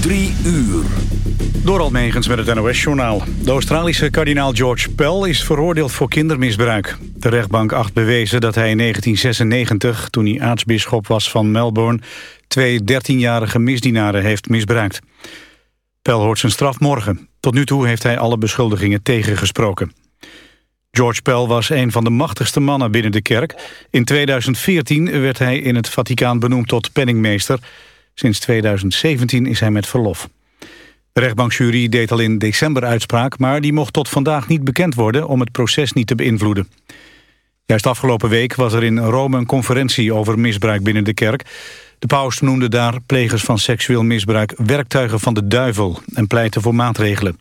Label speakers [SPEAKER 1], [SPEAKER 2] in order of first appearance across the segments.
[SPEAKER 1] Drie uur.
[SPEAKER 2] Door Almegens met het NOS-journaal. De Australische kardinaal George Pell is veroordeeld voor kindermisbruik. De rechtbank acht bewezen dat hij in 1996, toen hij aartsbisschop was van Melbourne... twee 13-jarige misdienaren heeft misbruikt. Pell hoort zijn straf morgen. Tot nu toe heeft hij alle beschuldigingen tegengesproken. George Pell was een van de machtigste mannen binnen de kerk. In 2014 werd hij in het Vaticaan benoemd tot penningmeester... Sinds 2017 is hij met verlof. De rechtbankjury deed al in december uitspraak... maar die mocht tot vandaag niet bekend worden om het proces niet te beïnvloeden. Juist afgelopen week was er in Rome een conferentie over misbruik binnen de kerk. De paus noemde daar plegers van seksueel misbruik werktuigen van de duivel... en pleitte voor maatregelen.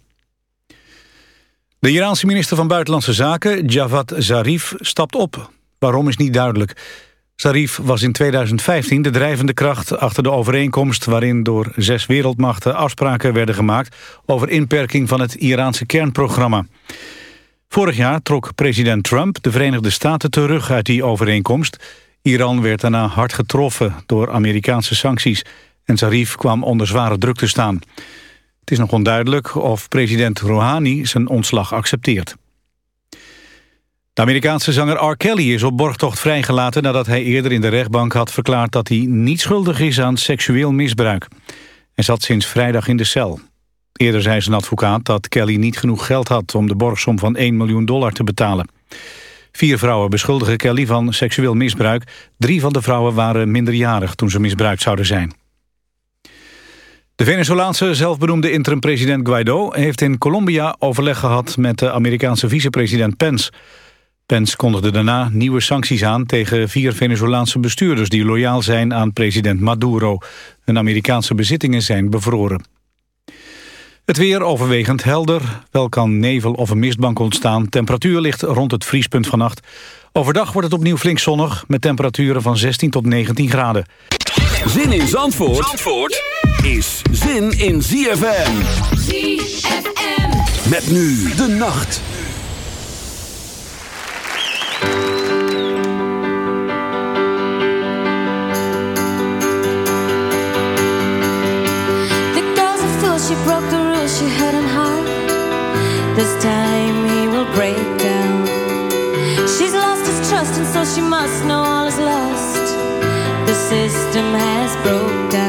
[SPEAKER 2] De Iraanse minister van Buitenlandse Zaken, Javad Zarif, stapt op. Waarom is niet duidelijk. Zarif was in 2015 de drijvende kracht achter de overeenkomst... waarin door zes wereldmachten afspraken werden gemaakt... over inperking van het Iraanse kernprogramma. Vorig jaar trok president Trump de Verenigde Staten terug uit die overeenkomst. Iran werd daarna hard getroffen door Amerikaanse sancties... en Zarif kwam onder zware druk te staan. Het is nog onduidelijk of president Rouhani zijn ontslag accepteert. De Amerikaanse zanger R. Kelly is op borgtocht vrijgelaten... nadat hij eerder in de rechtbank had verklaard dat hij niet schuldig is aan seksueel misbruik. Hij zat sinds vrijdag in de cel. Eerder zei zijn advocaat dat Kelly niet genoeg geld had... om de borgsom van 1 miljoen dollar te betalen. Vier vrouwen beschuldigen Kelly van seksueel misbruik. Drie van de vrouwen waren minderjarig toen ze misbruikt zouden zijn. De Venezolaanse zelfbenoemde interim-president Guaido... heeft in Colombia overleg gehad met de Amerikaanse vicepresident Pence... Pence kondigde daarna nieuwe sancties aan tegen vier Venezolaanse bestuurders die loyaal zijn aan president Maduro. Hun Amerikaanse bezittingen zijn bevroren. Het weer overwegend helder. Wel kan nevel of een mistbank ontstaan. Temperatuur ligt rond het vriespunt vannacht. Overdag wordt het opnieuw flink zonnig met temperaturen van 16 tot 19 graden.
[SPEAKER 1] Zin in Zandvoort, Zandvoort is zin in ZFM. ZFM. Met nu de nacht.
[SPEAKER 3] She broke the rules she had in heart. This time he will break down. She's lost his trust, and so she must know all is lost. The system has broke down.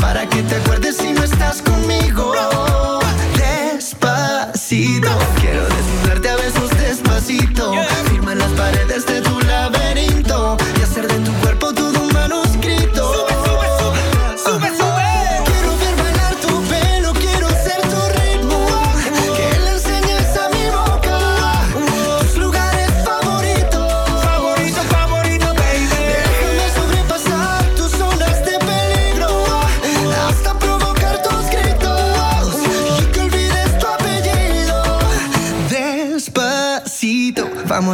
[SPEAKER 4] para que te acuerdes si no estás conmigo. Despacito,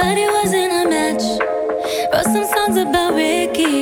[SPEAKER 3] but it wasn't a match. Wrote some songs about Ricky,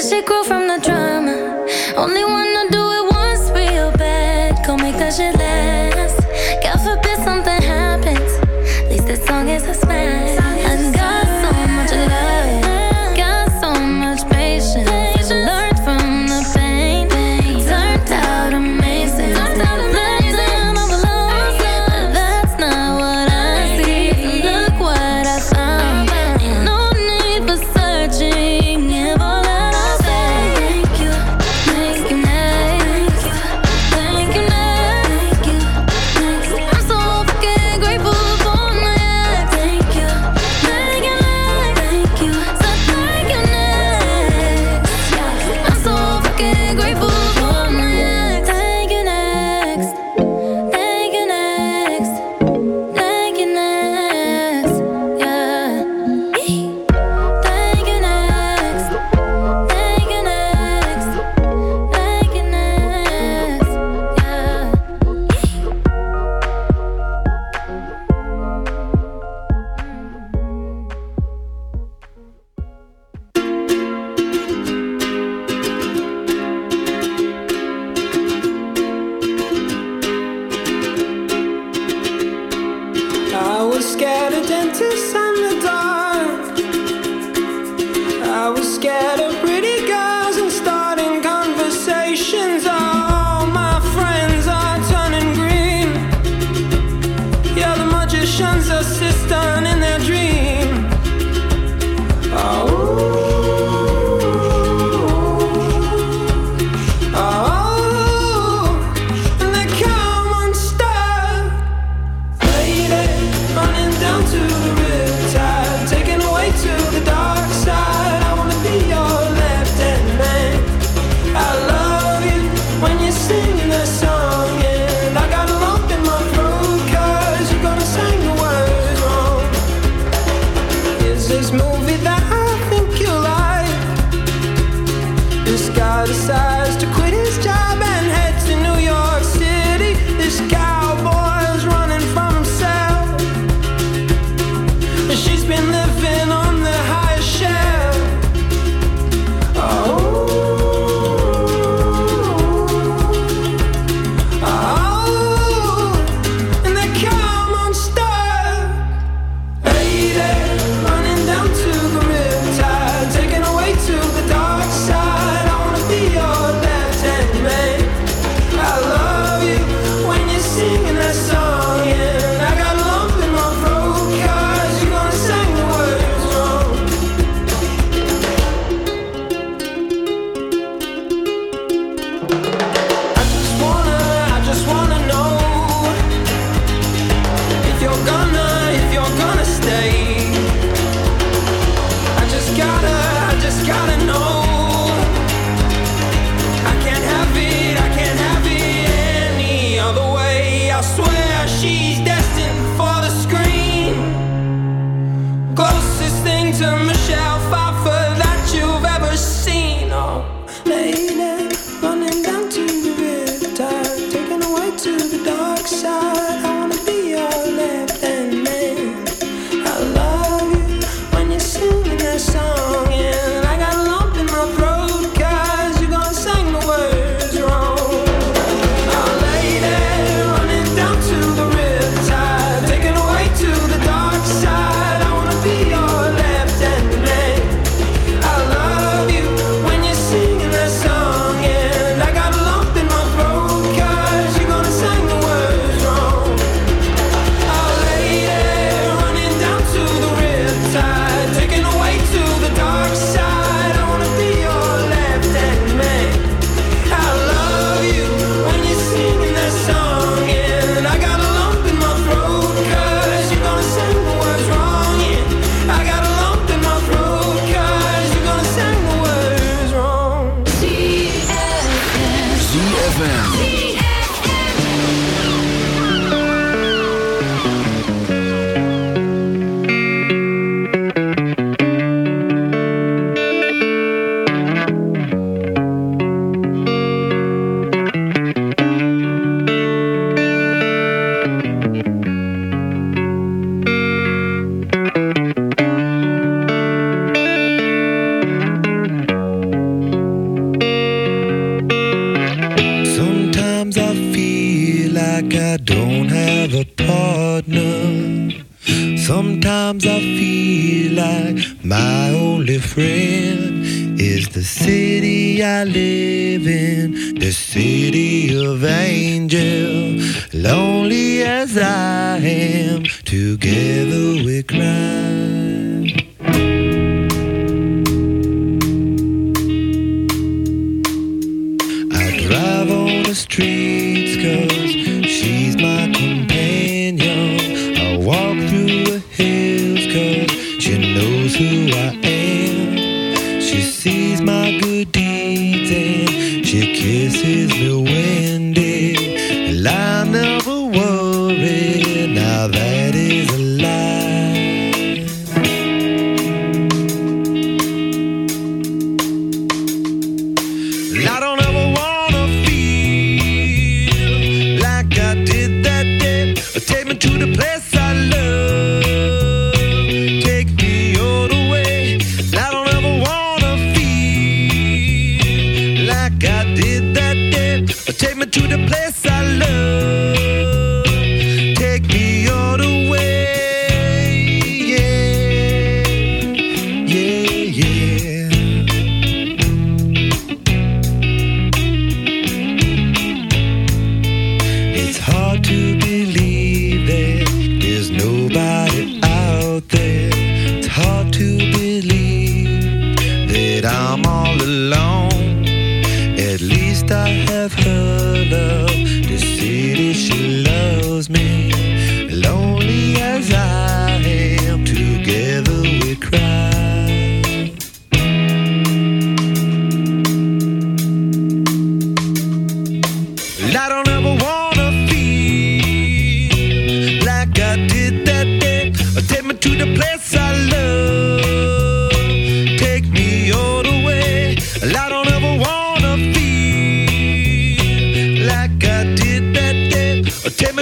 [SPEAKER 3] cause you're gonna the words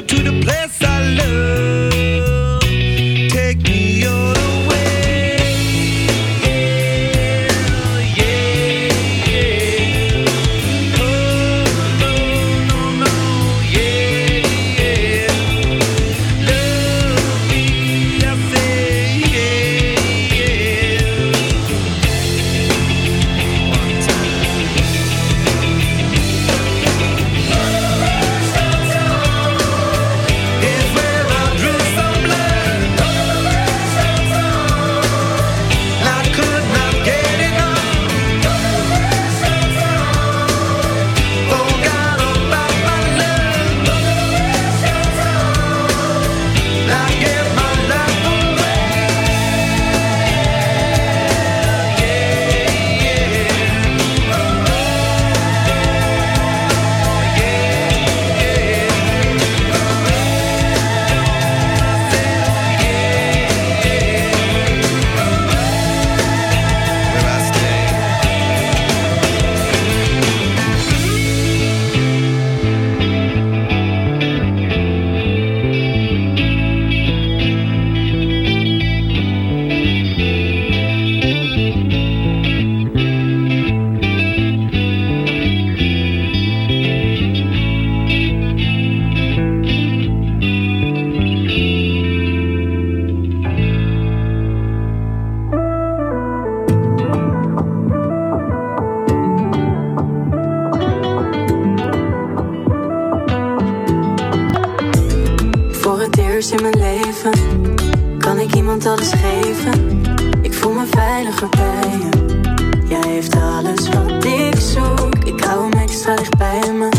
[SPEAKER 5] to the
[SPEAKER 6] Jij heeft alles wat ik zoek. Ik hou hem extra dicht bij me.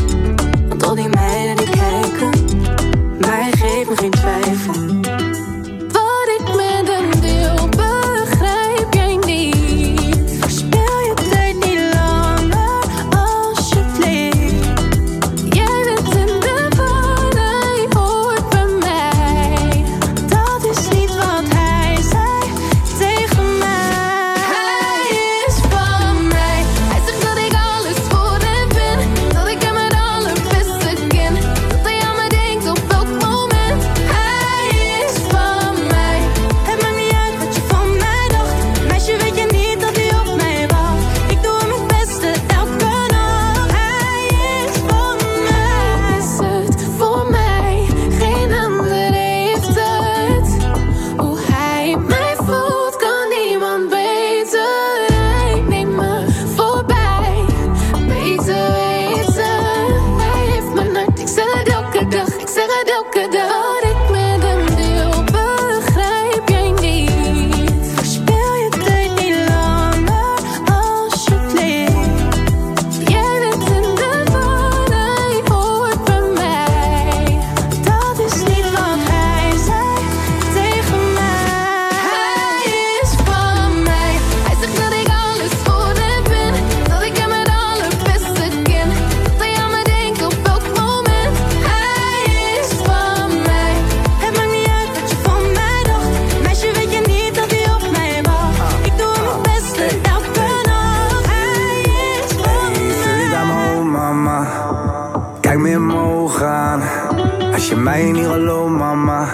[SPEAKER 6] Als je mij niet gelooft, mama.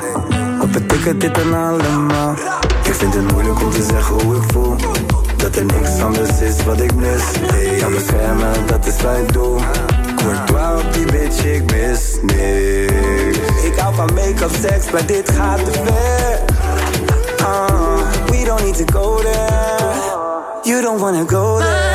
[SPEAKER 6] Op het dit en allemaal. Ik vind het moeilijk om te zeggen hoe ik voel. Dat er niks anders is wat ik mis. Hey, Kan beschermen, dat is wat ik doe. Courtois op die bitch, ik
[SPEAKER 7] mis niks. Ik hou van make-up, seks, maar dit gaat te ver. Ah, we don't need to go there. You don't wanna go there.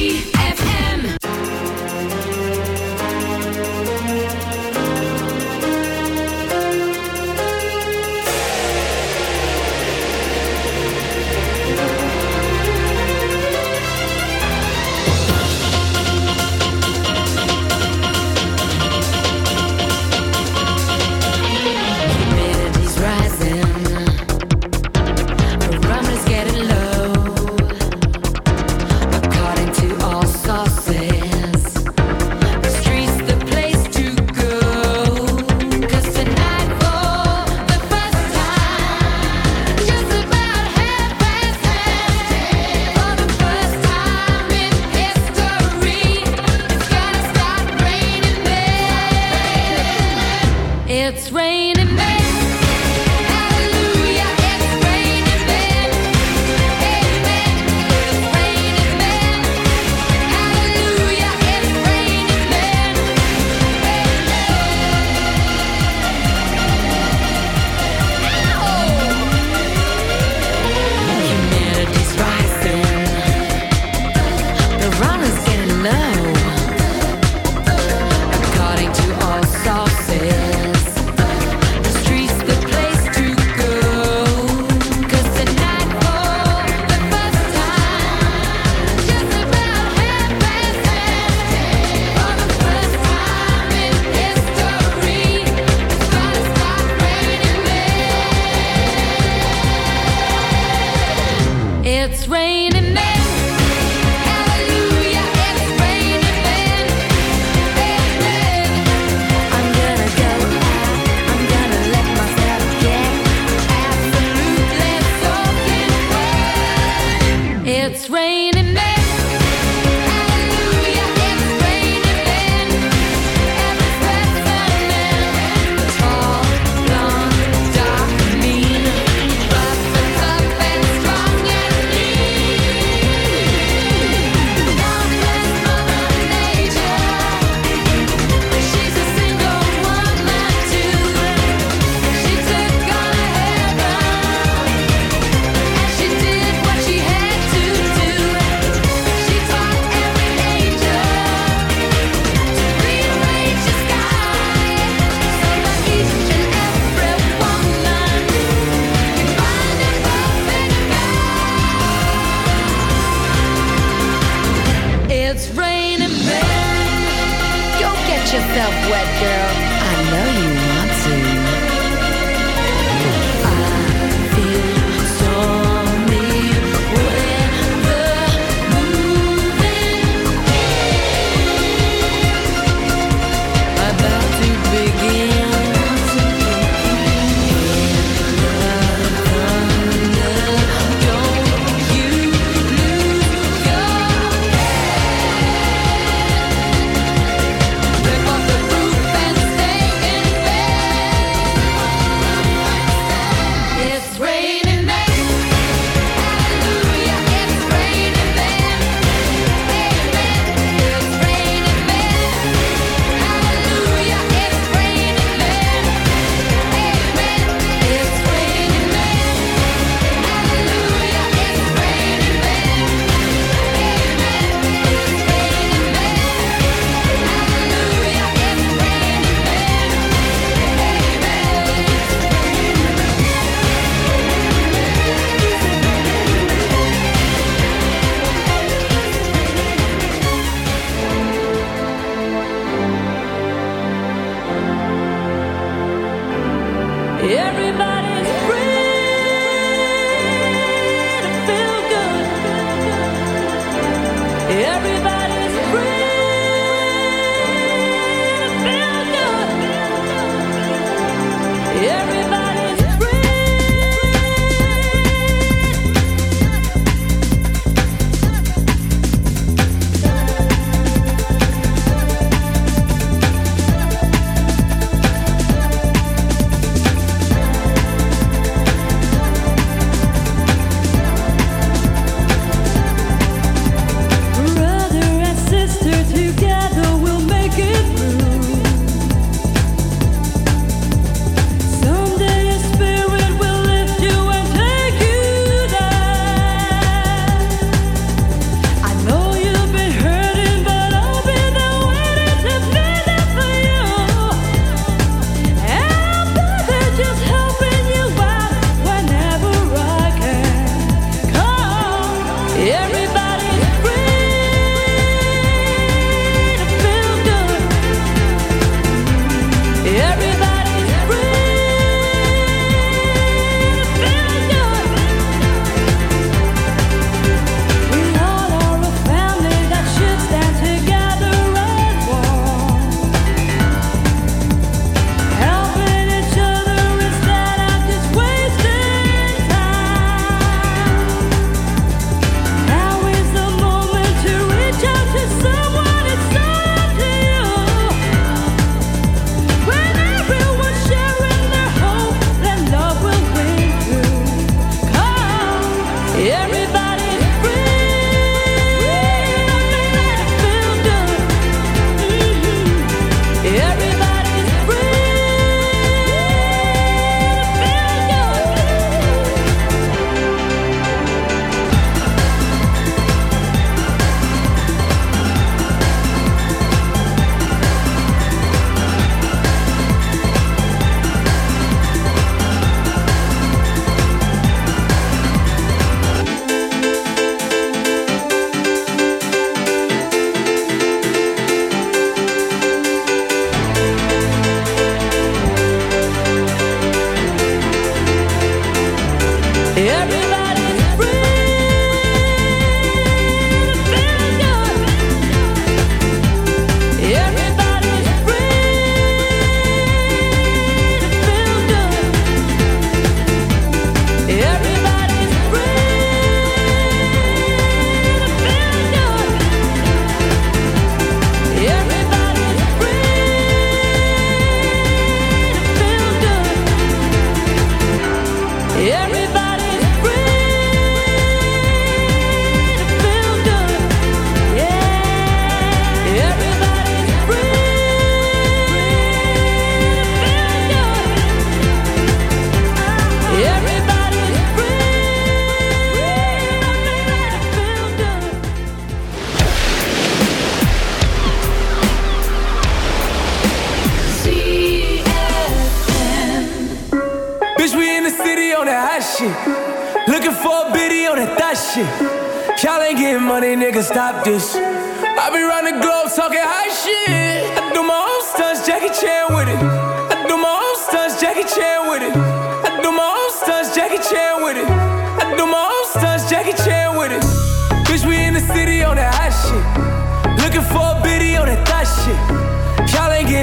[SPEAKER 7] Everybody's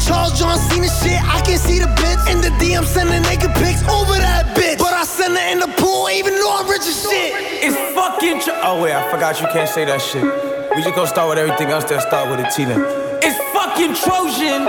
[SPEAKER 8] Charles, John Cena shit, I can see the bitch. In the DM, sending naked pics over that bitch. But I send her in the pool, even though I'm rich as shit.
[SPEAKER 9] It's fucking tr- Oh wait, I forgot you can't say that shit. We just gonna start with everything else that start with a T then. It's fucking Trojan.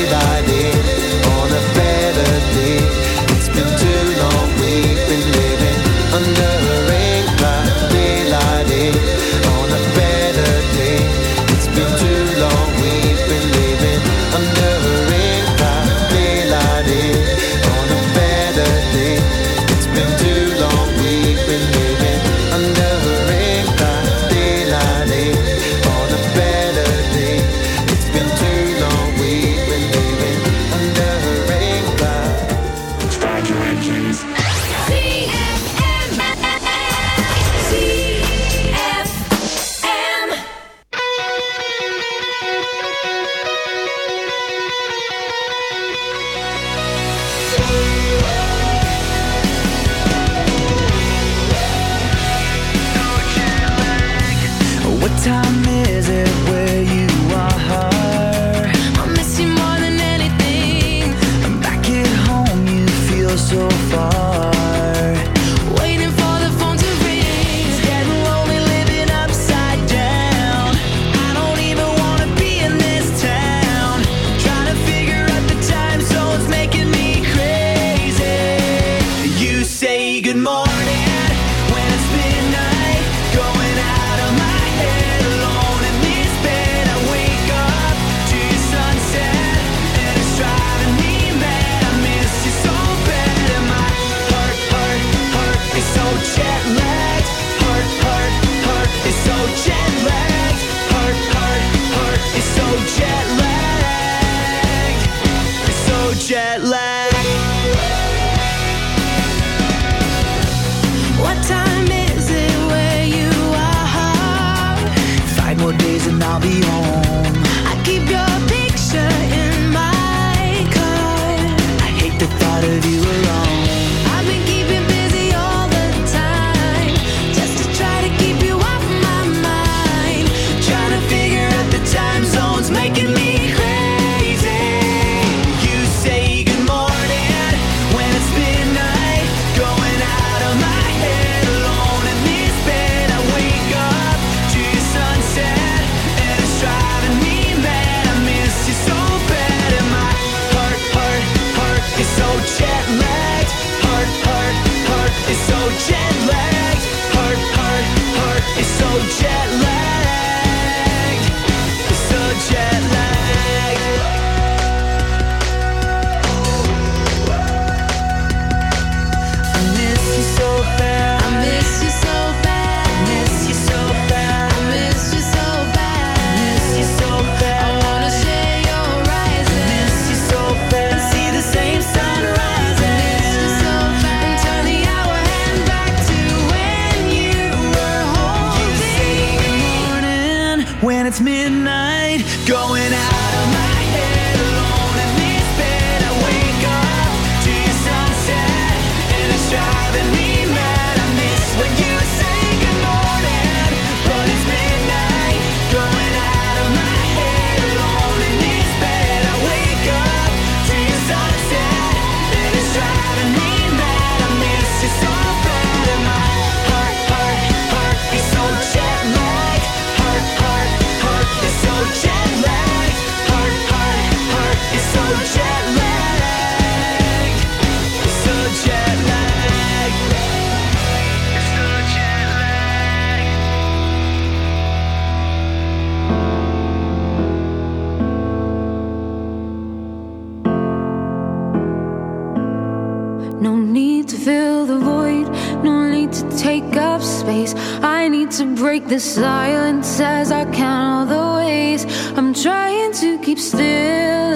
[SPEAKER 4] the
[SPEAKER 10] silence as I count all the ways. I'm trying to keep still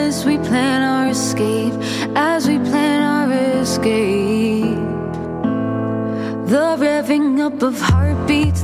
[SPEAKER 10] as we plan our escape as we plan our escape. The revving up of heartbeats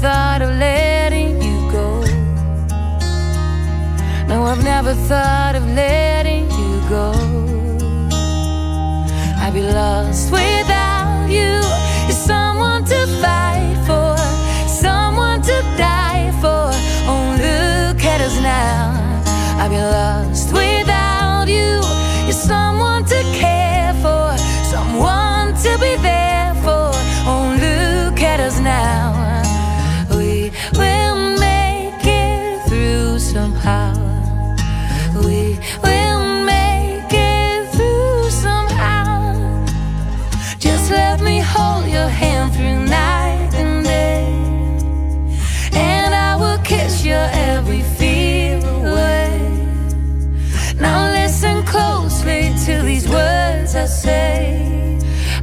[SPEAKER 10] thought of letting you go. No, I've never thought of letting you go. I'd be lost
[SPEAKER 11] with.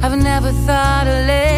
[SPEAKER 11] I've never thought of living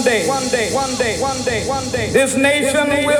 [SPEAKER 11] One day, one day, one day, one day, one day, this nation will.